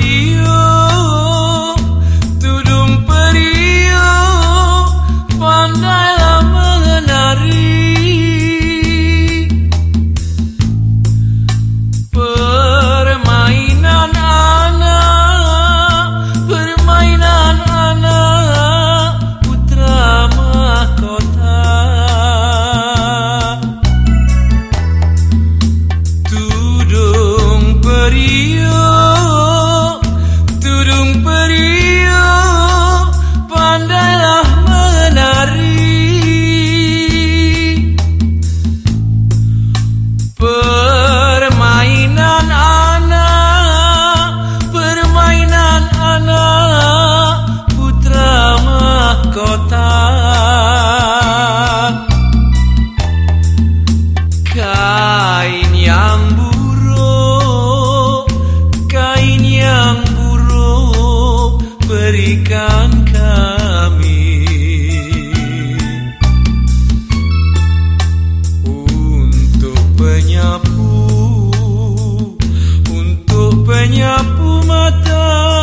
you. Permainan anak, permainan anak putra mahkota. Kain yang buruk, kain yang buruk berikan sueña Pumatá.